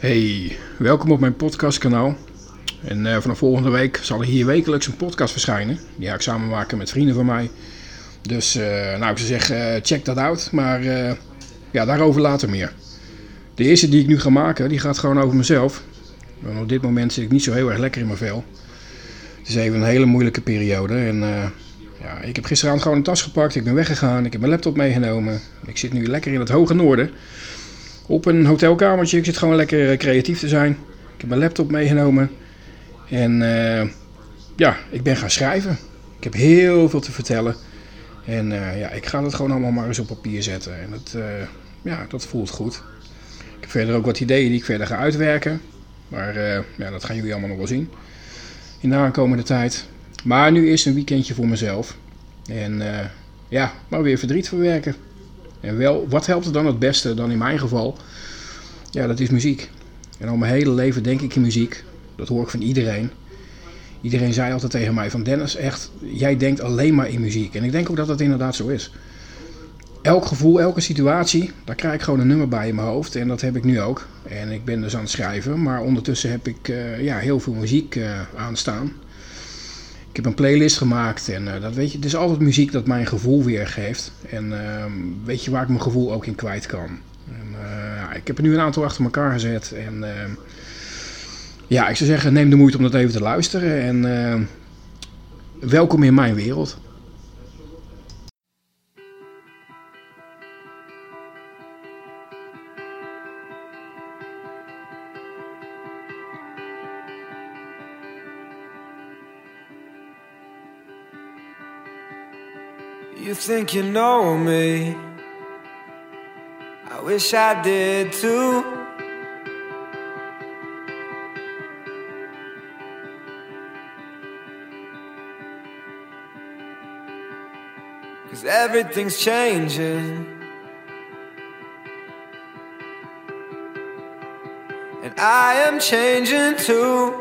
Hey, welkom op mijn podcastkanaal. En uh, vanaf volgende week zal er hier wekelijks een podcast verschijnen. Die ga ik samen maken met vrienden van mij. Dus uh, nou, ik zou zeggen, uh, check dat uit. Maar ja, daarover later meer. De eerste die ik nu ga maken, die gaat gewoon over mezelf. Want op dit moment zit ik niet zo heel erg lekker in mijn vel. Het is even een hele moeilijke periode. En ja, ik heb gisteravond gewoon een tas gepakt. Ik ben weggegaan. Ik heb mijn laptop meegenomen. Ik zit nu lekker in het hoge noorden op een hotelkamertje. Ik zit gewoon lekker eh, creatief te zijn. Ik heb mijn laptop meegenomen. En uh, ja, ik ben gaan schrijven. Ik heb heel veel te vertellen. En uh, ja, ik ga het gewoon allemaal maar eens op papier zetten. En dat, ja, dat voelt goed. Ik heb verder ook wat ideeën die ik verder ga uitwerken. Maar ja, dat gaan jullie allemaal nog wel zien. In de aankomende tijd. Maar nu eerst een weekendje voor mezelf. En ja, maar weer verdriet verwerken. En wel, wat helpt er dan het beste dan in mijn geval? Ja, dat is muziek. En al mijn hele leven denk ik in muziek. Dat hoor ik van iedereen. Iedereen zei altijd tegen mij van Dennis, echt, jij denkt alleen maar in muziek. En ik denk ook dat dat inderdaad zo is. Elk gevoel, elke situatie, daar krijg ik gewoon een nummer bij in mijn hoofd. En dat heb ik nu ook. En ik ben dus aan het schrijven, maar ondertussen heb ik uh, ja, heel veel muziek uh, aanstaan. Ik heb een playlist gemaakt en uh, dat weet je, het is altijd muziek dat mijn gevoel weergeeft. En uh, weet je waar ik mijn gevoel ook in kwijt kan. Ja, ik heb er nu een aantal achter elkaar gezet en ehm, ja, ik zou zeggen, neem de moeite om dat even te luisteren en ehm, welkom in mijn wereld. Think you know me? I wish I did too. Cause everything's changing. And I am changing too.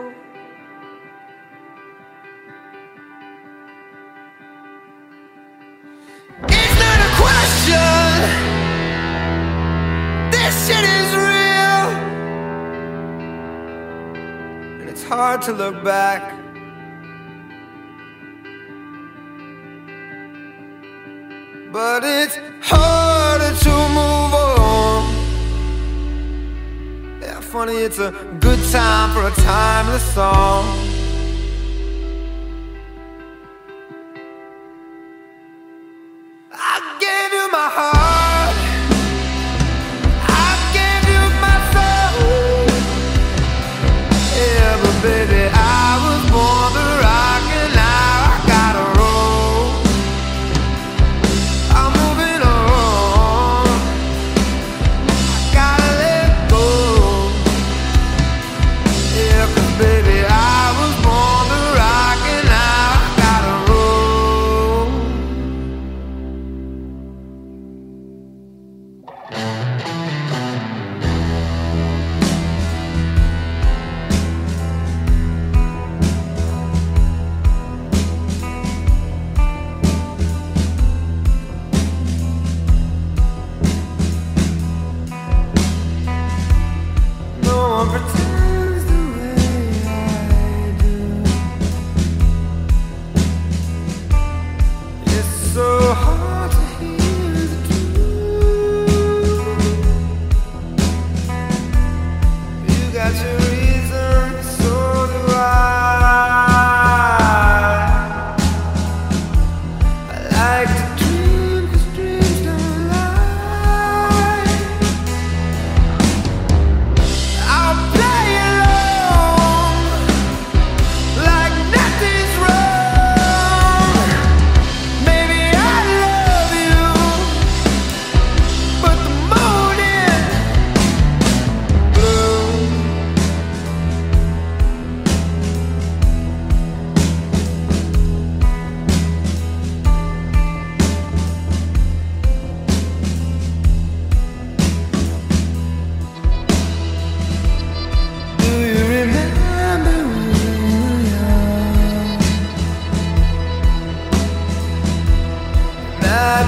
Hard to look back. But it's harder to move on. Yeah, funny, it's a good time for a timeless song.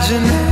Imagination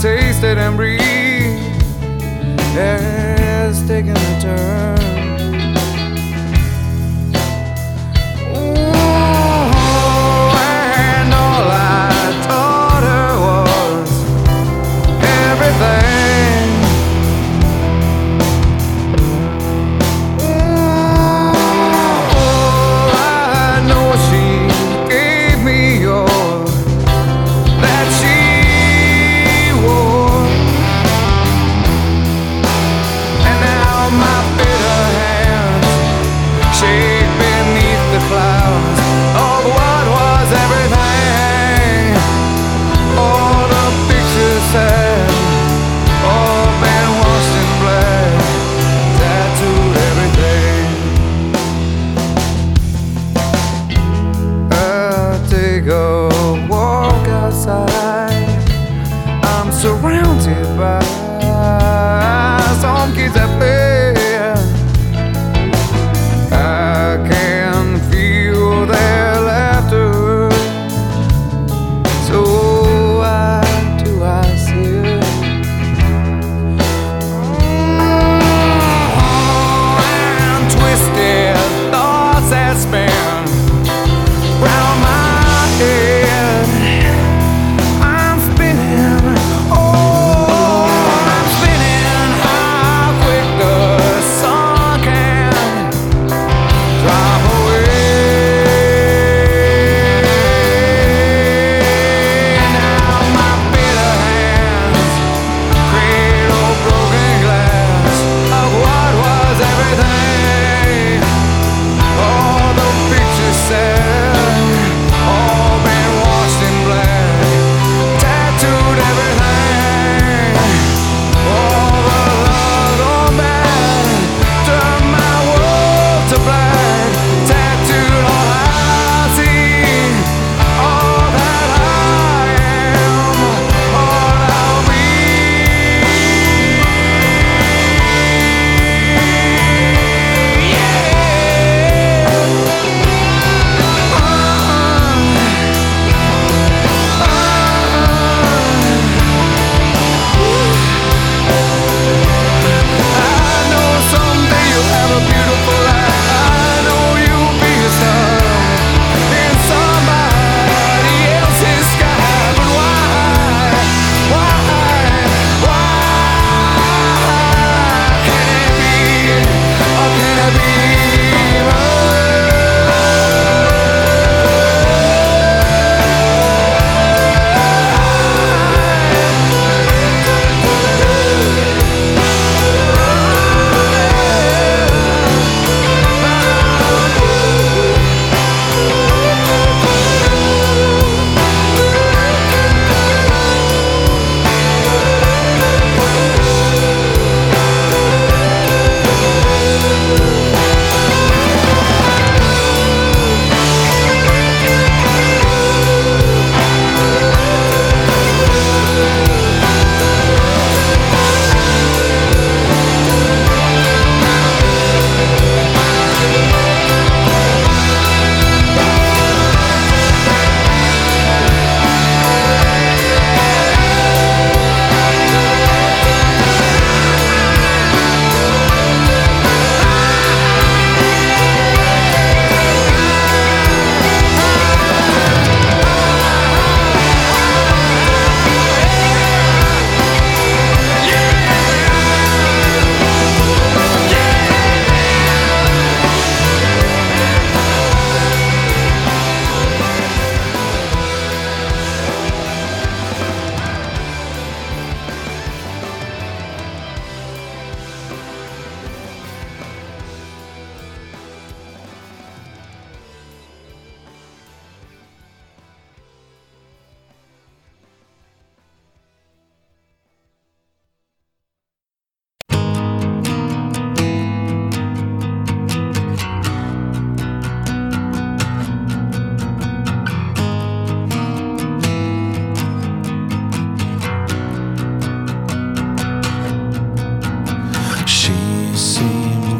tasted and breathed has taken a turn.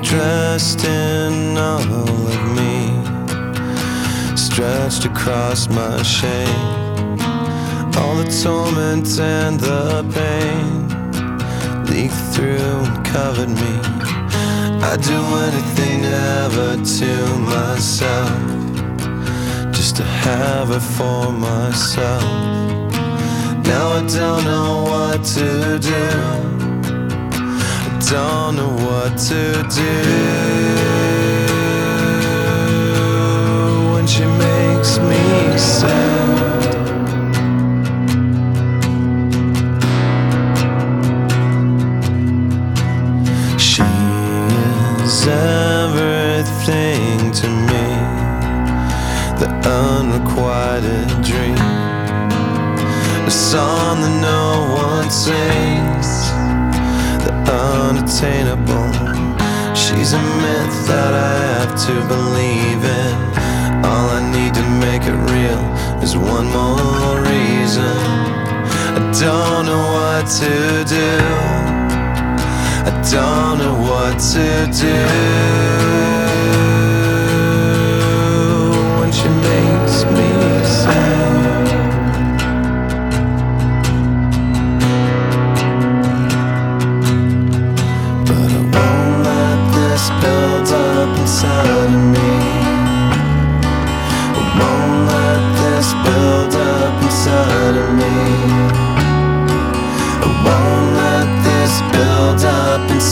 Dressed in all of me, stretched across my shame. All the torment and the pain leaked through and covered me. I'd do anything ever to myself, just to have her for myself. Now I don't know what to do. Don't know what to do. When she makes me sad. She is everything to me, the unrequited dream, a song that no one sings, unattainable. She's a myth that I have to believe in. All I need to make it real is one more reason. I don't know what to do. I don't know what to do when she makes me sad.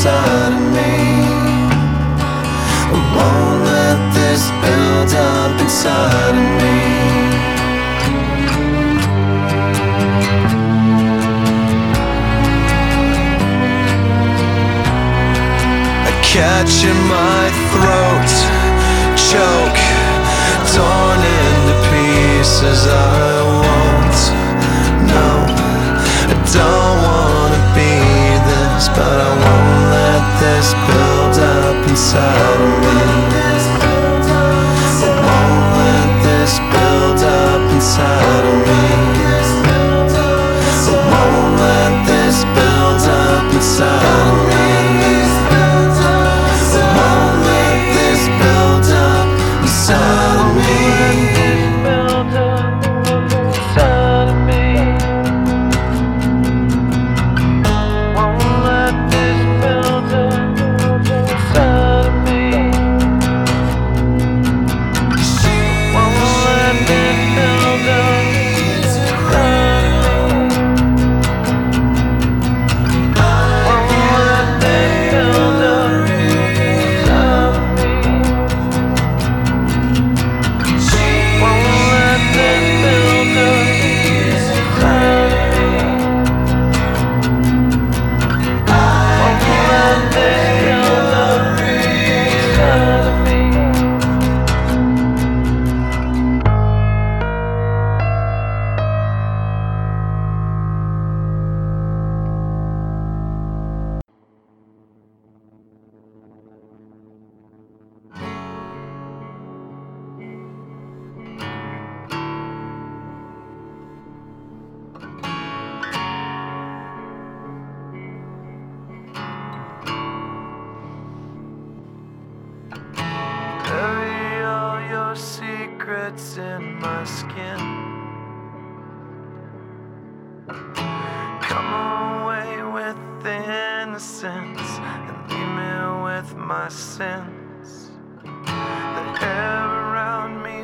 Inside of me. I won't let this build up inside of me. I catch in my throat, choke, torn into pieces. I won't, no, I don't this build up inside of me. I won't let this build up inside of me.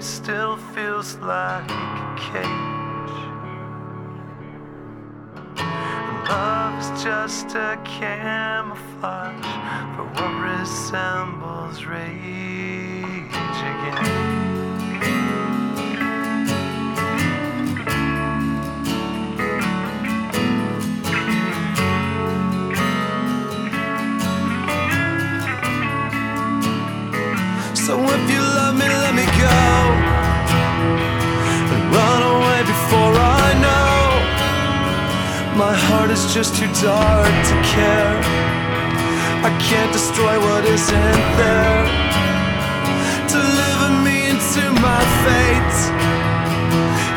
Still feels like a cage. Love is just a camouflage for what resembles rage again. heart is just too dark to care. I can't destroy what isn't there. Deliver me into my fate.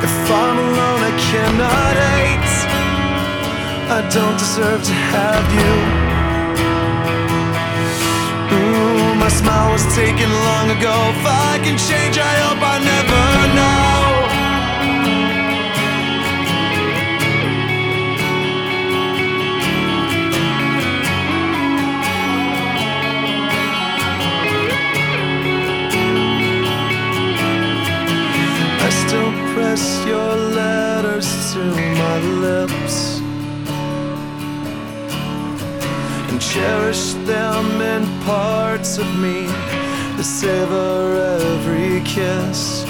If I'm alone, I cannot hate. I don't deserve to have you. Ooh, my smile was taken long ago. If I can change, I hope I never know. press your letters to my lips and cherish them in parts of me that savor every kiss.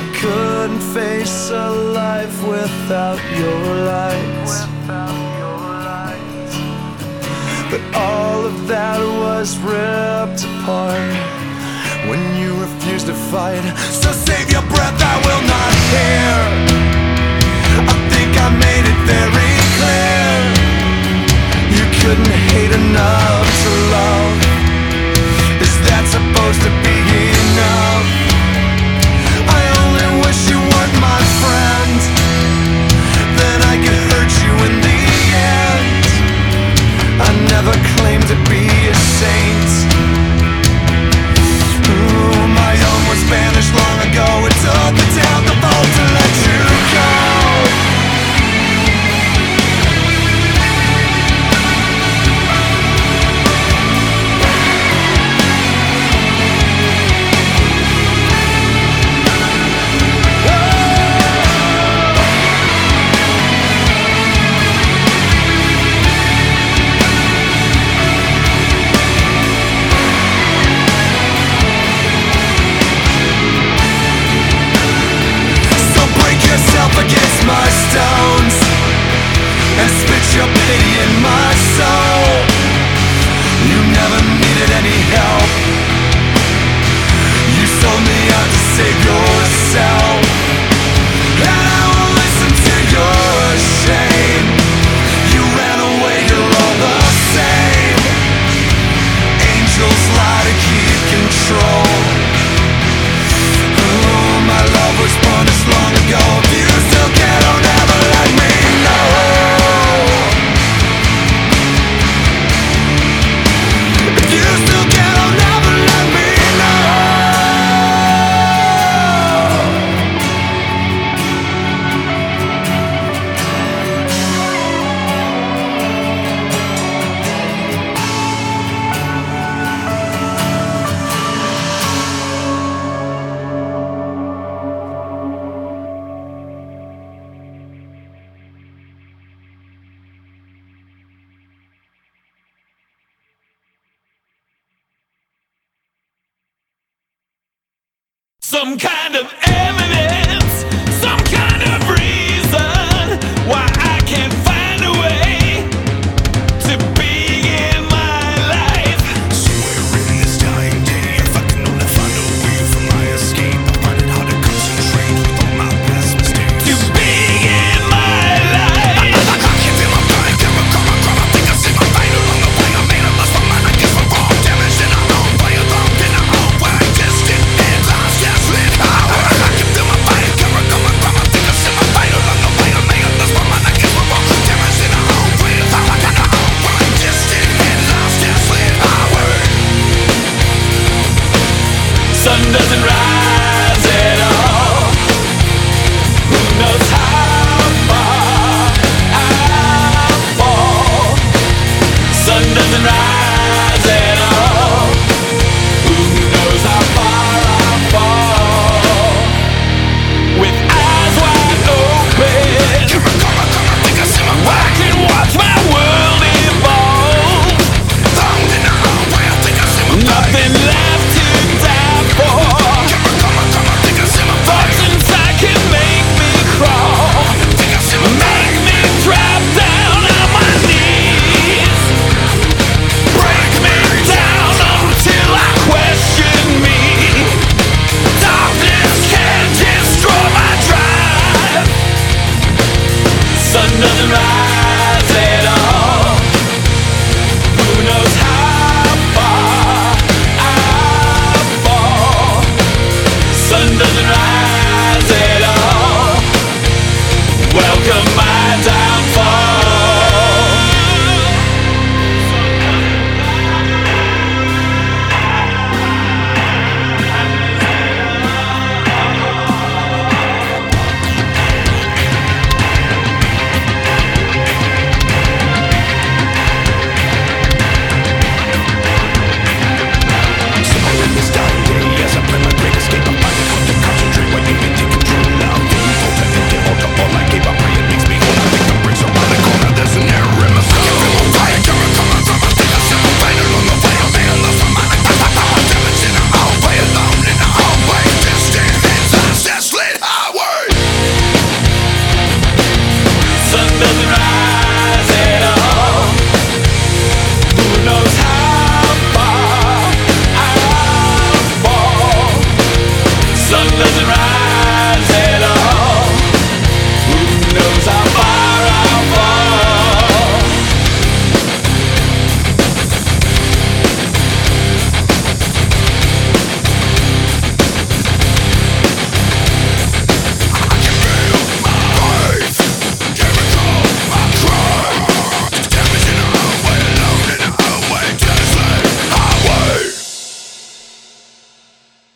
I couldn't face a life without your lights. But all of that was ripped apart justified. So save your breath, I will not hear. I think I made it very clear. You couldn't hate enough to love. Is that supposed to be? Hey.